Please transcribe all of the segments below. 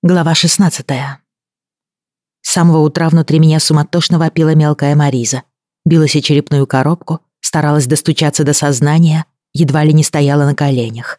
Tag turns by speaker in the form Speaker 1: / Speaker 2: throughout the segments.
Speaker 1: Глава 16 С самого утра внутри меня суматошно вопила мелкая Мариза. Билась о черепную коробку, старалась достучаться до сознания, едва ли не стояла на коленях.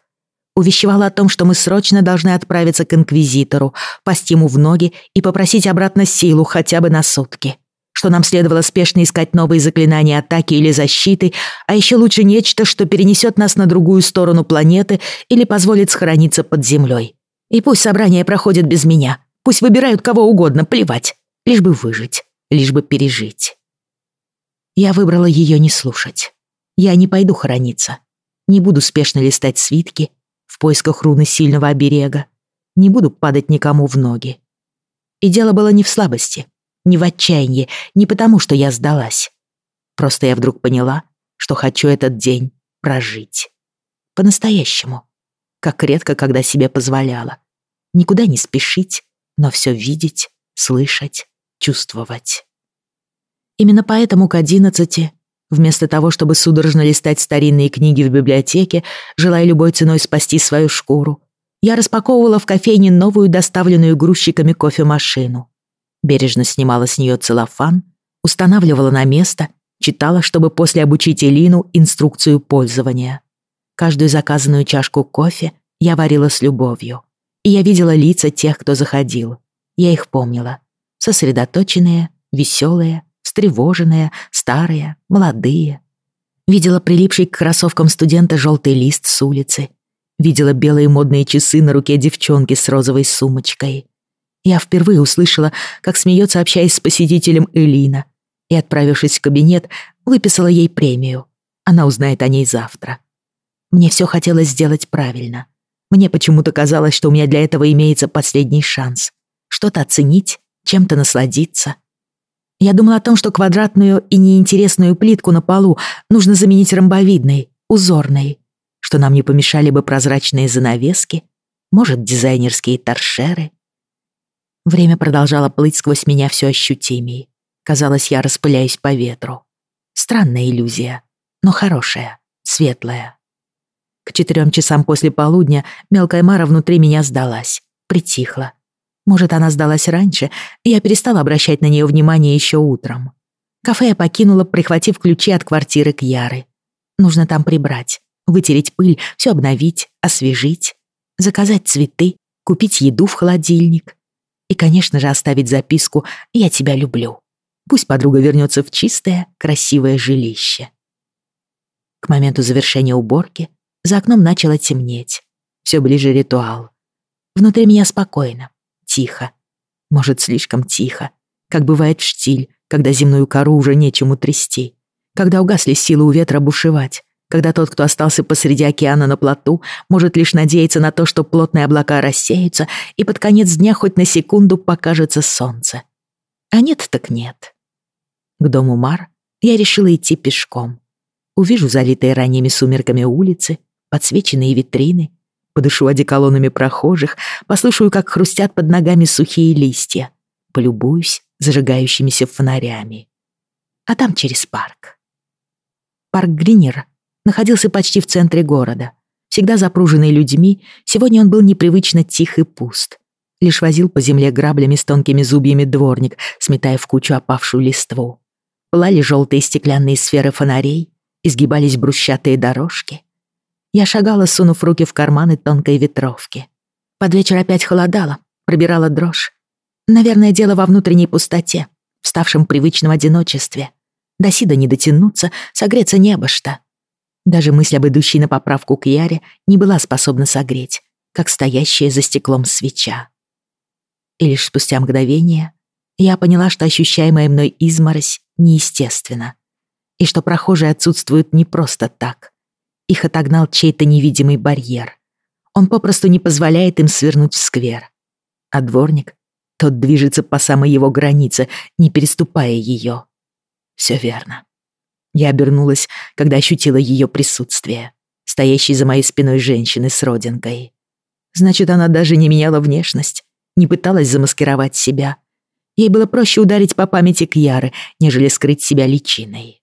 Speaker 1: Увещевала о том, что мы срочно должны отправиться к Инквизитору, пасть ему в ноги и попросить обратно силу хотя бы на сутки. Что нам следовало спешно искать новые заклинания атаки или защиты, а еще лучше нечто, что перенесет нас на другую сторону планеты или позволит схорониться под землей. И пусть собрание проходит без меня. Пусть выбирают кого угодно, плевать. Лишь бы выжить, лишь бы пережить. Я выбрала ее не слушать. Я не пойду хорониться. Не буду спешно листать свитки в поисках руны сильного оберега. Не буду падать никому в ноги. И дело было не в слабости, не в отчаянии, не потому, что я сдалась. Просто я вдруг поняла, что хочу этот день прожить. По-настоящему как редко когда себе позволяла. Никуда не спешить, но все видеть, слышать, чувствовать. Именно поэтому к одиннадцати, вместо того, чтобы судорожно листать старинные книги в библиотеке, желая любой ценой спасти свою шкуру, я распаковывала в кофейне новую доставленную грузчиками кофемашину. Бережно снимала с нее целлофан, устанавливала на место, читала, чтобы после обучить Элину инструкцию пользования. Каждую заказанную чашку кофе я варила с любовью. И я видела лица тех, кто заходил. Я их помнила. Сосредоточенные, веселые, встревоженные, старые, молодые. Видела прилипший к кроссовкам студента желтый лист с улицы. Видела белые модные часы на руке девчонки с розовой сумочкой. Я впервые услышала, как смеется, общаясь с посетителем Элина, и, отправившись в кабинет, выписала ей премию. Она узнает о ней завтра. Мне все хотелось сделать правильно. Мне почему-то казалось, что у меня для этого имеется последний шанс. Что-то оценить, чем-то насладиться. Я думала о том, что квадратную и неинтересную плитку на полу нужно заменить ромбовидной, узорной, что нам не помешали бы прозрачные занавески, может, дизайнерские торшеры. Время продолжало плыть сквозь меня все ощутимее. Казалось, я распыляюсь по ветру. Странная иллюзия, но хорошая, светлая. К четырем часам после полудня мелкая Мара внутри меня сдалась, притихла. Может, она сдалась раньше, и я перестала обращать на нее внимание еще утром. Кафе я покинула, прихватив ключи от квартиры к Яры. Нужно там прибрать, вытереть пыль, все обновить, освежить, заказать цветы, купить еду в холодильник. И, конечно же, оставить записку «Я тебя люблю». Пусть подруга вернется в чистое, красивое жилище. К моменту завершения уборки за окном начало темнеть. Все ближе ритуал. Внутри меня спокойно, тихо. Может, слишком тихо, как бывает в штиль, когда земную кору уже нечему трясти, когда угасли силы у ветра бушевать, когда тот, кто остался посреди океана на плоту, может лишь надеяться на то, что плотные облака рассеются, и под конец дня хоть на секунду покажется солнце. А нет так нет. К дому Мар я решила идти пешком. Увижу залитые ранними сумерками улицы, подсвеченные витрины, подышу одеколонами прохожих, послушаю, как хрустят под ногами сухие листья, полюбуюсь зажигающимися фонарями. А там через парк. Парк Гринер находился почти в центре города. Всегда запруженный людьми, сегодня он был непривычно тих и пуст. Лишь возил по земле граблями с тонкими зубьями дворник, сметая в кучу опавшую листву. Плали желтые стеклянные сферы фонарей, изгибались брусчатые дорожки — я шагала, сунув руки в карманы тонкой ветровки. Под вечер опять холодало, пробирала дрожь. Наверное, дело во внутренней пустоте, в ставшем привычном одиночестве. До Сида не дотянуться, согреться не обо что. Даже мысль об идущей на поправку к Яре не была способна согреть, как стоящая за стеклом свеча. И лишь спустя мгновение я поняла, что ощущаемая мной изморозь неестественна, и что прохожие отсутствуют не просто так, их отогнал чей-то невидимый барьер. Он попросту не позволяет им свернуть в сквер. А дворник, тот движется по самой его границе, не переступая ее. Все верно. Я обернулась, когда ощутила ее присутствие, стоящей за моей спиной женщины с родинкой. Значит, она даже не меняла внешность, не пыталась замаскировать себя. Ей было проще ударить по памяти Кьяры, нежели скрыть себя личиной.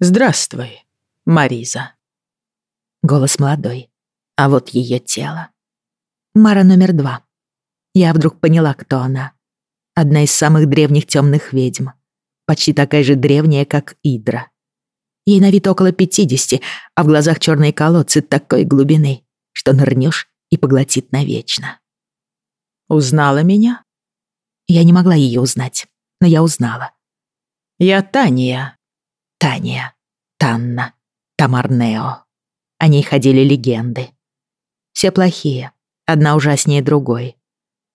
Speaker 1: «Здравствуй, Мариза», Голос молодой. А вот ее тело. Мара номер два. Я вдруг поняла, кто она. Одна из самых древних темных ведьм. Почти такая же древняя, как Идра. Ей на вид около пятидесяти, а в глазах черные колодцы такой глубины, что нырнешь и поглотит навечно. «Узнала меня?» Я не могла ее узнать, но я узнала. «Я Тания». Тания. Танна. Тамарнео. О ней ходили легенды. Все плохие, одна ужаснее другой.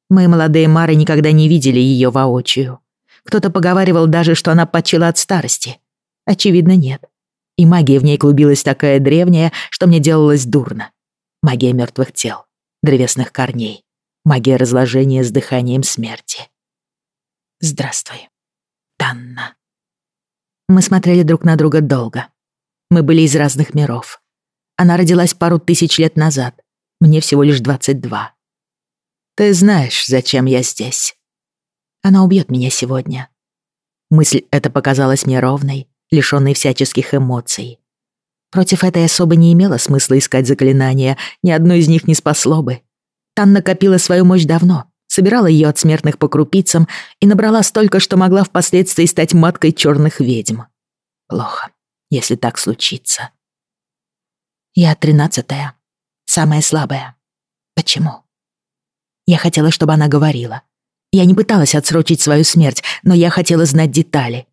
Speaker 1: Мы, молодые Мары, никогда не видели ее воочию. Кто-то поговаривал даже, что она почила от старости. Очевидно, нет. И магия в ней клубилась такая древняя, что мне делалось дурно. Магия мертвых тел, древесных корней, магия разложения с дыханием смерти. Здравствуй, Танна. Мы смотрели друг на друга долго. Мы были из разных миров. Она родилась пару тысяч лет назад. Мне всего лишь 22. Ты знаешь, зачем я здесь. Она убьет меня сегодня. Мысль эта показалась мне ровной, лишённой всяческих эмоций. Против этой особо не имело смысла искать заклинания, ни одно из них не спасло бы. Тан накопила свою мощь давно, собирала ее от смертных по крупицам и набрала столько, что могла впоследствии стать маткой черных ведьм. Плохо, если так случится. Я тринадцатая, самая слабая. Почему? Я хотела, чтобы она говорила. Я не пыталась отсрочить свою смерть, но я хотела знать детали.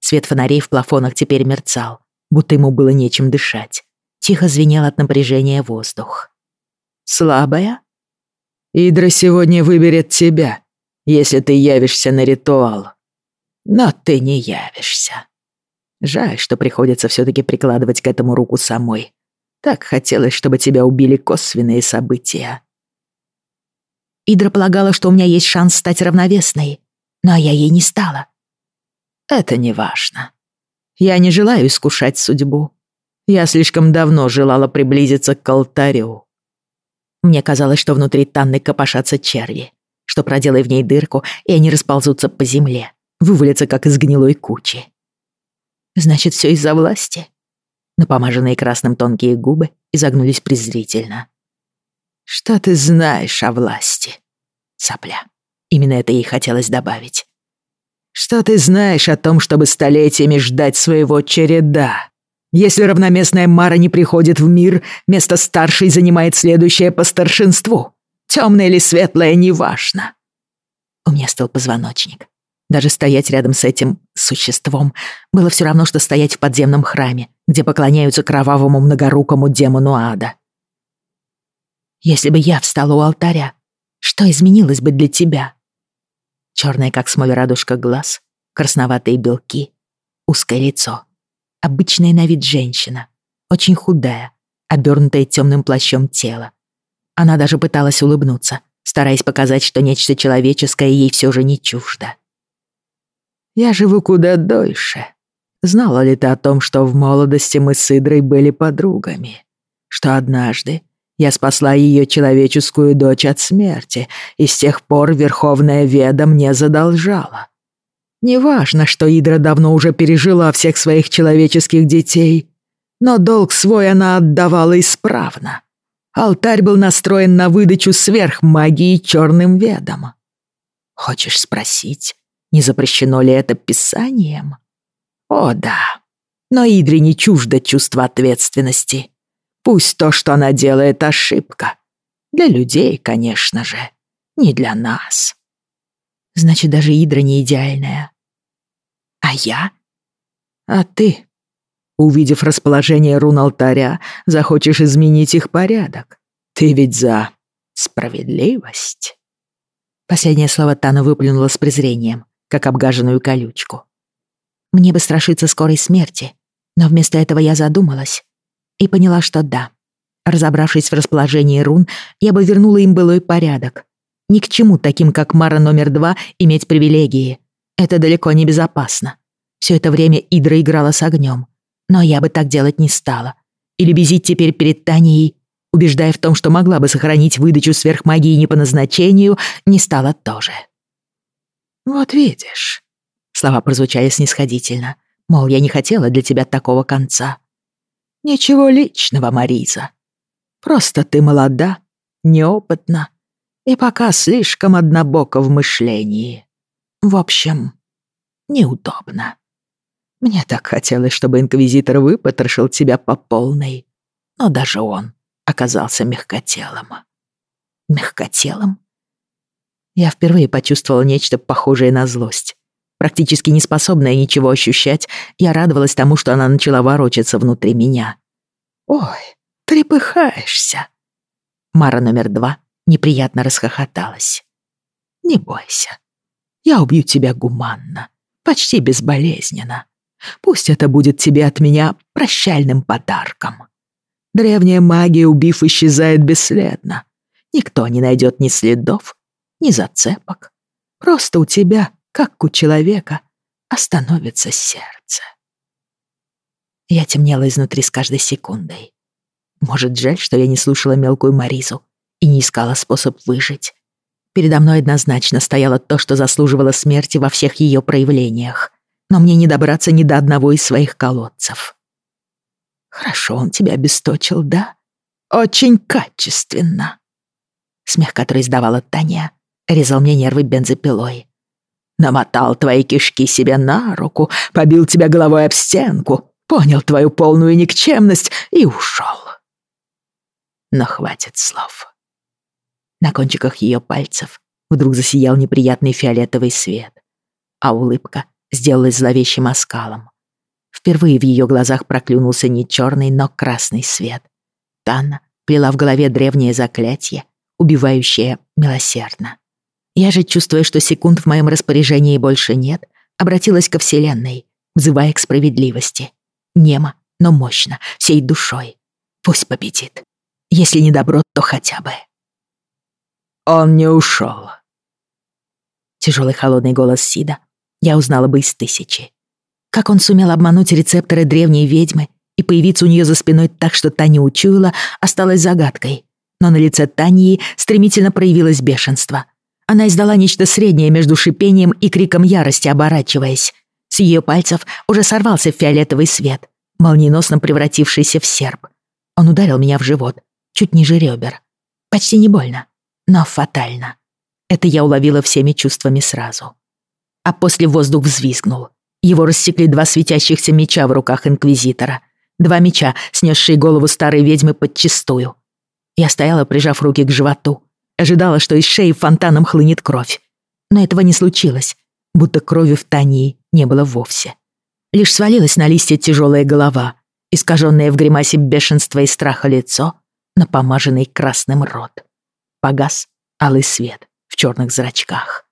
Speaker 1: Свет фонарей в плафонах теперь мерцал будто ему было нечем дышать. Тихо звенел от напряжения воздух. «Слабая?» «Идра сегодня выберет тебя, если ты явишься на ритуал. Но ты не явишься. Жаль, что приходится все-таки прикладывать к этому руку самой. Так хотелось, чтобы тебя убили косвенные события». Идра полагала, что у меня есть шанс стать равновесной, но я ей не стала. «Это не важно. Я не желаю искушать судьбу. Я слишком давно желала приблизиться к алтарю. Мне казалось, что внутри Танны копошатся черви, что проделай в ней дырку, и они расползутся по земле, вывалятся, как из гнилой кучи. Значит, все из-за власти? Напомаженные красным тонкие губы изогнулись презрительно. «Что ты знаешь о власти?» Сопля. Именно это ей хотелось добавить. Что ты знаешь о том, чтобы столетиями ждать своего череда? Если равноместная Мара не приходит в мир, место старшей занимает следующее по старшинству. Темное или светлое, неважно. У меня стал позвоночник. Даже стоять рядом с этим существом было все равно, что стоять в подземном храме, где поклоняются кровавому многорукому демону ада. Если бы я встала у алтаря, что изменилось бы для тебя? Черная, как смоль радужка глаз, красноватые белки, узкое лицо. Обычная на вид женщина, очень худая, обернутая темным плащом тело. Она даже пыталась улыбнуться, стараясь показать, что нечто человеческое ей все же не чуждо. «Я живу куда дольше. Знала ли ты о том, что в молодости мы с Идрой были подругами? Что однажды я спасла ее человеческую дочь от смерти, и с тех пор Верховная Веда мне задолжала. Неважно, что Идра давно уже пережила всех своих человеческих детей, но долг свой она отдавала исправно. Алтарь был настроен на выдачу сверхмагии черным ведом. Хочешь спросить, не запрещено ли это писанием? О да, но Идре не чуждо чувство ответственности — Пусть то, что она делает, ошибка. Для людей, конечно же, не для нас. Значит, даже Идра не идеальная. А я? А ты, увидев расположение рун алтаря, захочешь изменить их порядок. Ты ведь за справедливость. Последнее слово Тана выплюнула с презрением, как обгаженную колючку. Мне бы страшиться скорой смерти, но вместо этого я задумалась, и поняла, что да. Разобравшись в расположении рун, я бы вернула им былой порядок. Ни к чему таким, как Мара номер два, иметь привилегии. Это далеко не безопасно. Все это время Идра играла с огнем. Но я бы так делать не стала. Или безить теперь перед Танией, убеждая в том, что могла бы сохранить выдачу сверхмагии не по назначению, не стала тоже. «Вот видишь», — слова прозвучали снисходительно, мол, я не хотела для тебя такого конца. Ничего личного, Мариза. Просто ты молода, неопытна И пока слишком однобоко в мышлении. В общем, неудобно. Мне так хотелось, чтобы Инквизитор выпотрошил тебя по полной. Но даже он оказался мягкотелым. Мягкотелым? Я впервые почувствовала нечто похожее на злость. Практически не способная ничего ощущать, я радовалась тому, что она начала ворочаться внутри меня. «Ой, трепыхаешься!» Мара номер два неприятно расхохоталась. «Не бойся, я убью тебя гуманно, почти безболезненно. Пусть это будет тебе от меня прощальным подарком. Древняя магия, убив, исчезает бесследно. Никто не найдет ни следов, ни зацепок. Просто у тебя, как у человека, остановится сердце. Я темнела изнутри с каждой секундой. Может, жаль, что я не слушала мелкую Маризу и не искала способ выжить. Передо мной однозначно стояло то, что заслуживало смерти во всех ее проявлениях но мне не добраться ни до одного из своих колодцев. Хорошо он тебя обесточил, да? Очень качественно. Смех, который издавала Таня, резал мне нервы бензопилой. Намотал твои кишки себе на руку, побил тебя головой об стенку, понял твою полную никчемность и ушел. Но хватит слов. На кончиках ее пальцев вдруг засиял неприятный фиолетовый свет, а улыбка сделалась зловещим оскалом. Впервые в ее глазах проклюнулся не черный, но красный свет. Танна плела в голове древнее заклятие, убивающее милосердно. Я же, чувствуя, что секунд в моем распоряжении больше нет, обратилась ко Вселенной, взывая к справедливости. Немо, но мощно, всей душой. Пусть победит. Если не добро, то хотя бы. Он не ушел. Тяжелый холодный голос Сида я узнала бы из тысячи. Как он сумел обмануть рецепторы древней ведьмы и появиться у нее за спиной так, что Таня учуяла, осталось загадкой. Но на лице Таньи стремительно проявилось бешенство. Она издала нечто среднее между шипением и криком ярости, оборачиваясь. С ее пальцев уже сорвался фиолетовый свет, молниеносно превратившийся в серп. Он ударил меня в живот, чуть ниже ребер. Почти не больно, но фатально. Это я уловила всеми чувствами сразу а после воздух взвизгнул. Его рассекли два светящихся меча в руках Инквизитора. Два меча, снесшие голову старой ведьмы подчистую. Я стояла, прижав руки к животу. Ожидала, что из шеи фонтаном хлынет кровь. Но этого не случилось, будто крови в Тании не было вовсе. Лишь свалилась на листья тяжелая голова, искаженное в гримасе бешенства и страха лицо, напомаженный красным рот. Погас алый свет в черных зрачках.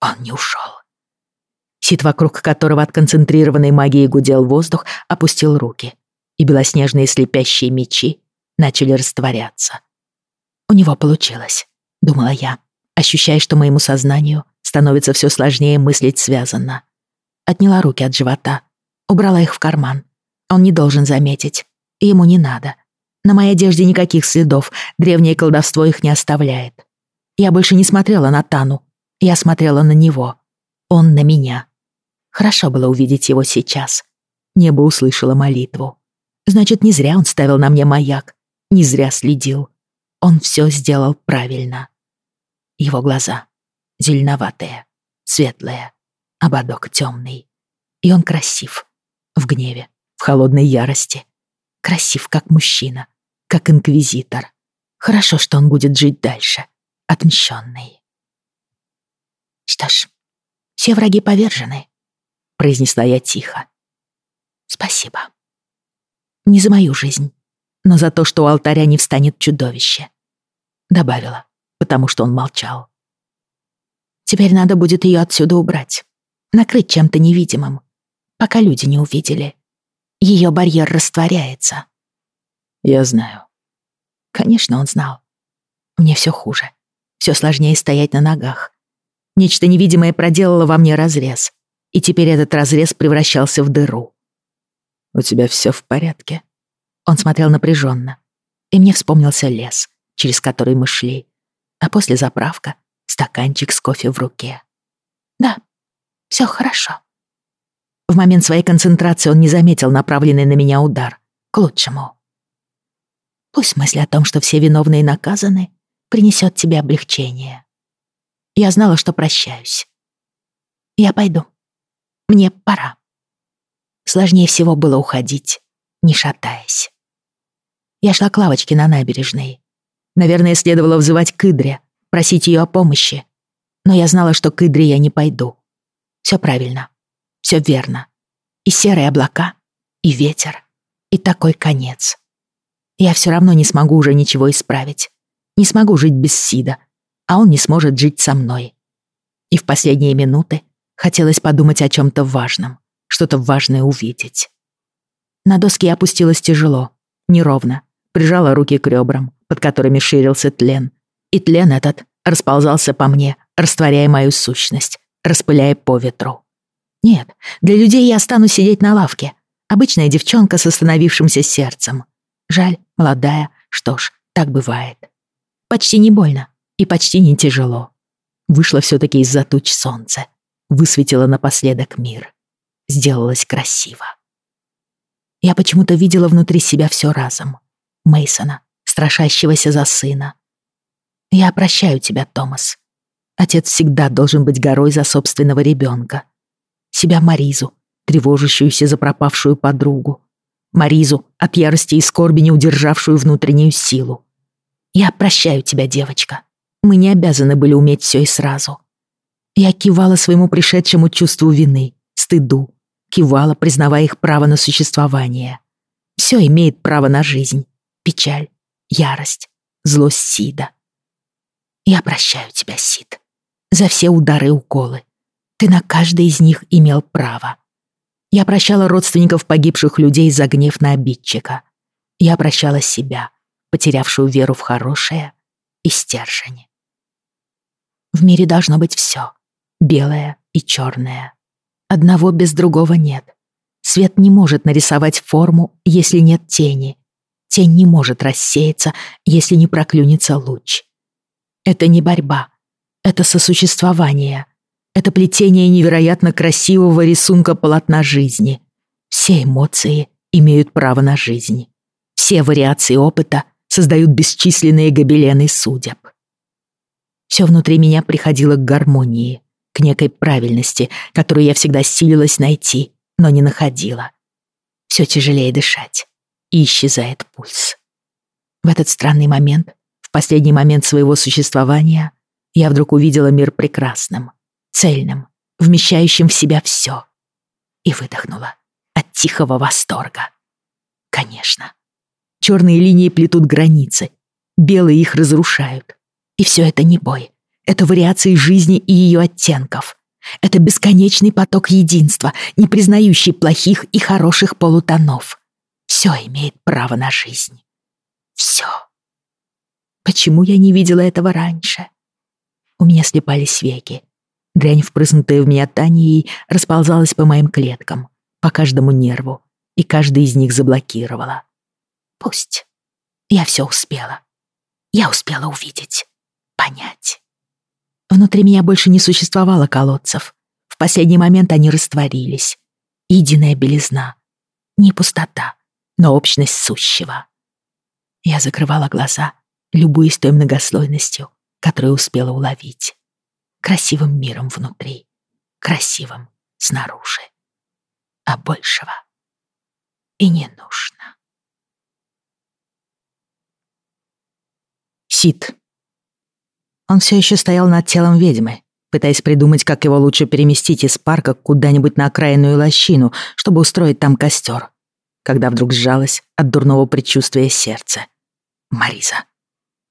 Speaker 1: Он не ушел. Сид, вокруг которого от концентрированной магии гудел воздух, опустил руки, и белоснежные слепящие мечи начали растворяться. «У него получилось», — думала я, ощущая, что моему сознанию становится все сложнее мыслить связанно. Отняла руки от живота, убрала их в карман. Он не должен заметить, ему не надо. На моей одежде никаких следов, древнее колдовство их не оставляет. Я больше не смотрела на Тану, я смотрела на него. Он на меня. Хорошо было увидеть его сейчас. Небо услышало молитву. Значит, не зря он ставил на мне маяк, не зря следил. Он все сделал правильно. Его глаза зеленоватые, светлые, ободок темный. И он красив. В гневе, в холодной ярости. Красив, как мужчина, как инквизитор. Хорошо, что он будет жить дальше, отмщенный. Что ж, все враги повержены произнесла я тихо. Спасибо. Не за мою жизнь, но за то, что у алтаря не встанет чудовище. Добавила, потому что он молчал. Теперь надо будет ее отсюда убрать, накрыть чем-то невидимым, пока люди не увидели. Ее барьер растворяется. Я знаю. Конечно, он знал. Мне все хуже. Все сложнее стоять на ногах. Нечто невидимое проделало во мне разрез и теперь этот разрез превращался в дыру. «У тебя все в порядке?» Он смотрел напряженно, и мне вспомнился лес, через который мы шли, а после заправка — стаканчик с кофе в руке. «Да, все хорошо». В момент своей концентрации он не заметил направленный на меня удар. К лучшему. Пусть мысль о том, что все виновные наказаны, принесет тебе облегчение. Я знала, что прощаюсь. Я пойду. Мне пора. Сложнее всего было уходить, не шатаясь. Я шла к лавочке на набережной. Наверное, следовало взывать к Идре, просить ее о помощи. Но я знала, что к Идре я не пойду. Все правильно, все верно. И серые облака, и ветер, и такой конец. Я все равно не смогу уже ничего исправить. Не смогу жить без Сида, а он не сможет жить со мной. И в последние минуты хотелось подумать о чем-то важном, что-то важное увидеть. На доски я опустилась тяжело, неровно, прижала руки к ребрам, под которыми ширился тлен. И тлен этот расползался по мне, растворяя мою сущность, распыляя по ветру. Нет, для людей я стану сидеть на лавке. Обычная девчонка с остановившимся сердцем. Жаль, молодая, что ж, так бывает. Почти не больно и почти не тяжело. Вышло все-таки из-за туч солнце. Высветило напоследок мир. Сделалось красиво. Я почему-то видела внутри себя все разом. Мейсона, страшащегося за сына. Я прощаю тебя, Томас. Отец всегда должен быть горой за собственного ребенка. Себя Маризу, тревожащуюся за пропавшую подругу. Маризу, от ярости и скорби не удержавшую внутреннюю силу. Я прощаю тебя, девочка. Мы не обязаны были уметь все и сразу. Я кивала своему пришедшему чувству вины, стыду, кивала, признавая их право на существование. Все имеет право на жизнь печаль, ярость, злость Сида. Я прощаю тебя, Сид, за все удары и уколы. Ты на каждый из них имел право. Я прощала родственников погибших людей за гнев на обидчика. Я прощала себя, потерявшую веру в хорошее и стержень. В мире должно быть все, белое и черное. Одного без другого нет. Свет не может нарисовать форму, если нет тени, Тень не может рассеяться, если не проклюнется луч. Это не борьба, это сосуществование. Это плетение невероятно красивого рисунка полотна жизни. Все эмоции имеют право на жизнь. Все вариации опыта создают бесчисленные гобелены судеб. Все внутри меня приходило к гармонии, к некой правильности, которую я всегда силилась найти, но не находила. Все тяжелее дышать и исчезает пульс. В этот странный момент, в последний момент своего существования, я вдруг увидела мир прекрасным, цельным, вмещающим в себя все. И выдохнула от тихого восторга. Конечно. Черные линии плетут границы, белые их разрушают. И все это не бой. Это вариации жизни и ее оттенков. Это бесконечный поток единства, не признающий плохих и хороших полутонов. Все имеет право на жизнь. Все. Почему я не видела этого раньше? У меня слепались веки. Дрянь, впрыснутая в меня Танией, расползалась по моим клеткам, по каждому нерву, и каждый из них заблокировала. Пусть. Я все успела. Я успела увидеть, понять. Внутри меня больше не существовало колодцев. В последний момент они растворились. Единая белизна. Не пустота, но общность сущего. Я закрывала глаза, любуясь той многослойностью, которую успела уловить. Красивым миром внутри, красивым снаружи. А большего и не нужно. Сид. Он все еще стоял над телом ведьмы, пытаясь придумать, как его лучше переместить из парка куда-нибудь на окраинную лощину, чтобы устроить там костер когда вдруг сжалось от дурного предчувствия сердце. Мариза.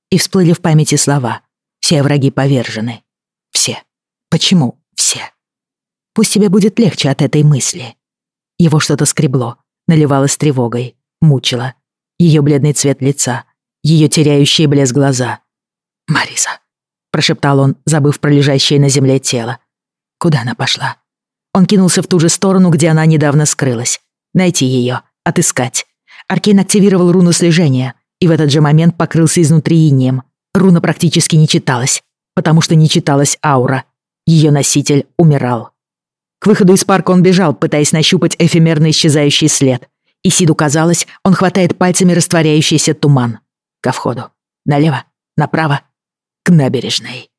Speaker 1: И всплыли в памяти слова. Все враги повержены. Все. Почему все? Пусть тебе будет легче от этой мысли. Его что-то скребло, наливалось тревогой, мучило. Ее бледный цвет лица, ее теряющие блеск глаза. «Мариза», — прошептал он, забыв про лежащее на земле тело. Куда она пошла? Он кинулся в ту же сторону, где она недавно скрылась. Найти ее, Отыскать. Аркейн активировал руну слежения и в этот же момент покрылся изнутри инеем. Руна практически не читалась, потому что не читалась аура. Ее носитель умирал. К выходу из парка он бежал, пытаясь нащупать эфемерный исчезающий след. И Сиду казалось, он хватает пальцами растворяющийся туман. Ко входу. Налево, направо. к набережной.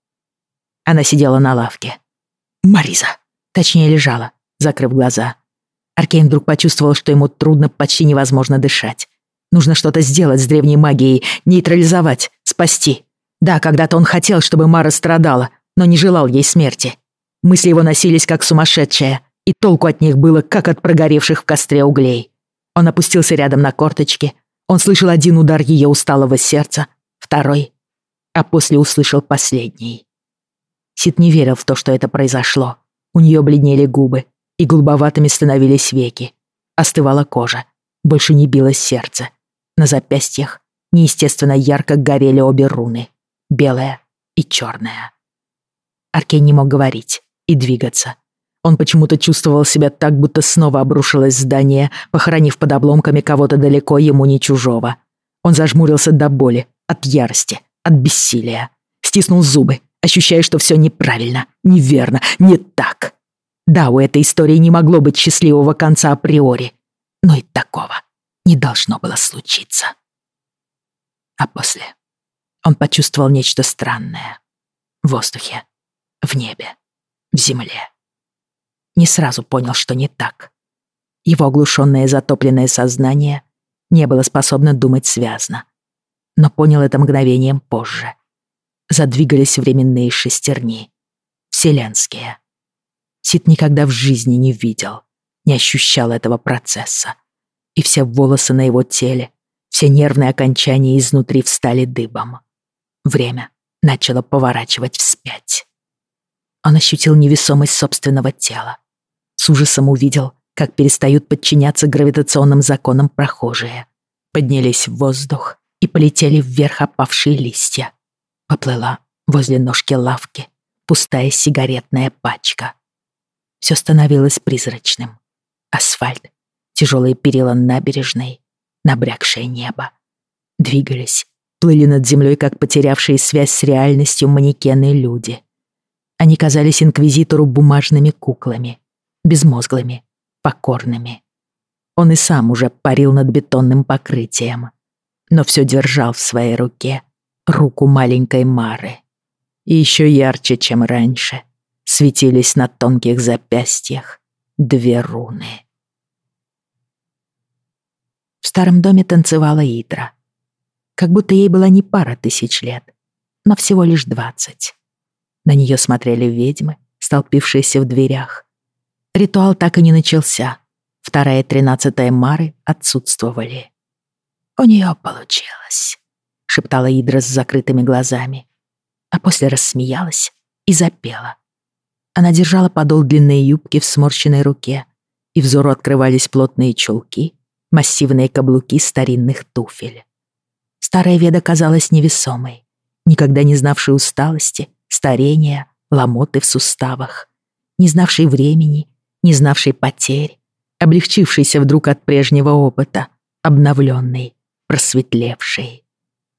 Speaker 1: Она сидела на лавке. Мариза. Точнее, лежала, закрыв глаза. Аркейн вдруг почувствовал, что ему трудно, почти невозможно дышать. Нужно что-то сделать с древней магией, нейтрализовать, спасти. Да, когда-то он хотел, чтобы Мара страдала, но не желал ей смерти. Мысли его носились как сумасшедшие, и толку от них было, как от прогоревших в костре углей. Он опустился рядом на корточки. Он слышал один удар ее усталого сердца, второй, а после услышал последний. Сид не верил в то, что это произошло. У нее бледнели губы, и голубоватыми становились веки. Остывала кожа, больше не билось сердце. На запястьях неестественно ярко горели обе руны, белая и черная. Аркей не мог говорить и двигаться. Он почему-то чувствовал себя так, будто снова обрушилось здание, похоронив под обломками кого-то далеко ему не чужого. Он зажмурился до боли, от ярости, от бессилия. Стиснул зубы, ощущая, что все неправильно, неверно, не так. Да, у этой истории не могло быть счастливого конца априори, но и такого не должно было случиться. А после он почувствовал нечто странное. В воздухе, в небе, в земле не сразу понял, что не так. Его оглушенное затопленное сознание не было способно думать связно. Но понял это мгновением позже. Задвигались временные шестерни. Вселенские. Сид никогда в жизни не видел, не ощущал этого процесса. И все волосы на его теле, все нервные окончания изнутри встали дыбом. Время начало поворачивать вспять. Он ощутил невесомость собственного тела с ужасом увидел, как перестают подчиняться гравитационным законам прохожие. Поднялись в воздух и полетели вверх опавшие листья. Поплыла возле ножки лавки пустая сигаретная пачка. Все становилось призрачным. Асфальт, тяжелые перила набережной, набрякшее небо. Двигались, плыли над землей, как потерявшие связь с реальностью манекены люди. Они казались инквизитору бумажными куклами — безмозглыми, покорными. Он и сам уже парил над бетонным покрытием, но все держал в своей руке руку маленькой Мары. И еще ярче, чем раньше, светились на тонких запястьях две руны. В старом доме танцевала Идра. Как будто ей была не пара тысяч лет, но всего лишь двадцать. На нее смотрели ведьмы, столпившиеся в дверях, Ритуал так и не начался. Вторая и тринадцатая Мары отсутствовали. «У нее получилось», — шептала Идра с закрытыми глазами, а после рассмеялась и запела. Она держала подол длинной юбки в сморщенной руке, и взору открывались плотные чулки, массивные каблуки старинных туфель. Старая Веда казалась невесомой, никогда не знавшей усталости, старения, ломоты в суставах, не знавшей времени не знавший потерь, облегчившийся вдруг от прежнего опыта, обновленный, просветлевший.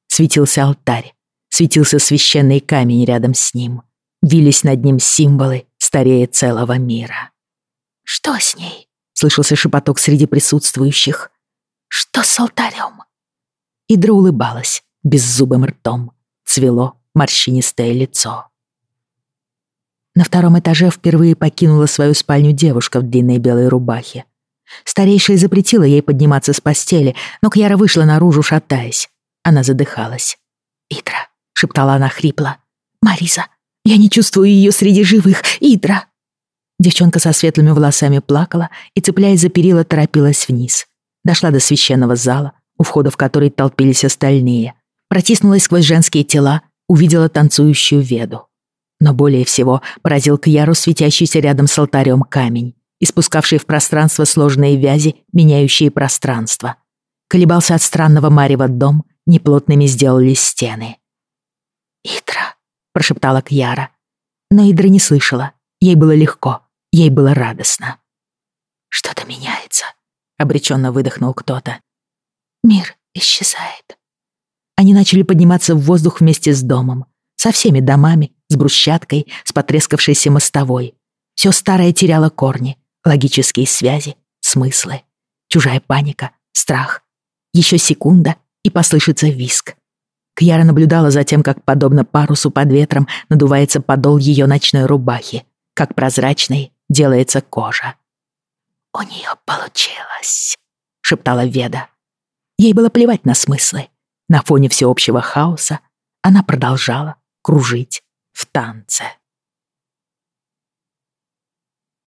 Speaker 1: Светился алтарь, светился священный камень рядом с ним, вились над ним символы старее целого мира. «Что с ней?» — слышался шепоток среди присутствующих. «Что с алтарем?» Идра улыбалась беззубым ртом, цвело морщинистое лицо. На втором этаже впервые покинула свою спальню девушка в длинной белой рубахе. Старейшая запретила ей подниматься с постели, но Кьяра вышла наружу, шатаясь. Она задыхалась. «Идра», — шептала она хрипло. «Мариза, я не чувствую ее среди живых. Идра!» Девчонка со светлыми волосами плакала и, цепляясь за перила, торопилась вниз. Дошла до священного зала, у входа в который толпились остальные. Протиснулась сквозь женские тела, увидела танцующую веду. Но более всего поразил Кьяру светящийся рядом с алтарем камень, испускавший в пространство сложные вязи, меняющие пространство. Колебался от странного марева дом, неплотными сделались стены. «Идра», — прошептала Кьяра. Но Идра не слышала. Ей было легко, ей было радостно. «Что-то меняется», — обреченно выдохнул кто-то. «Мир исчезает». Они начали подниматься в воздух вместе с домом, со всеми домами, с брусчаткой, с потрескавшейся мостовой. Все старое теряло корни, логические связи, смыслы. Чужая паника, страх. Еще секунда, и послышится виск. Кьяра наблюдала за тем, как, подобно парусу под ветром, надувается подол ее ночной рубахи, как прозрачной делается кожа. «У нее получилось», — шептала Веда. Ей было плевать на смыслы. На фоне всеобщего хаоса она продолжала кружить в танце.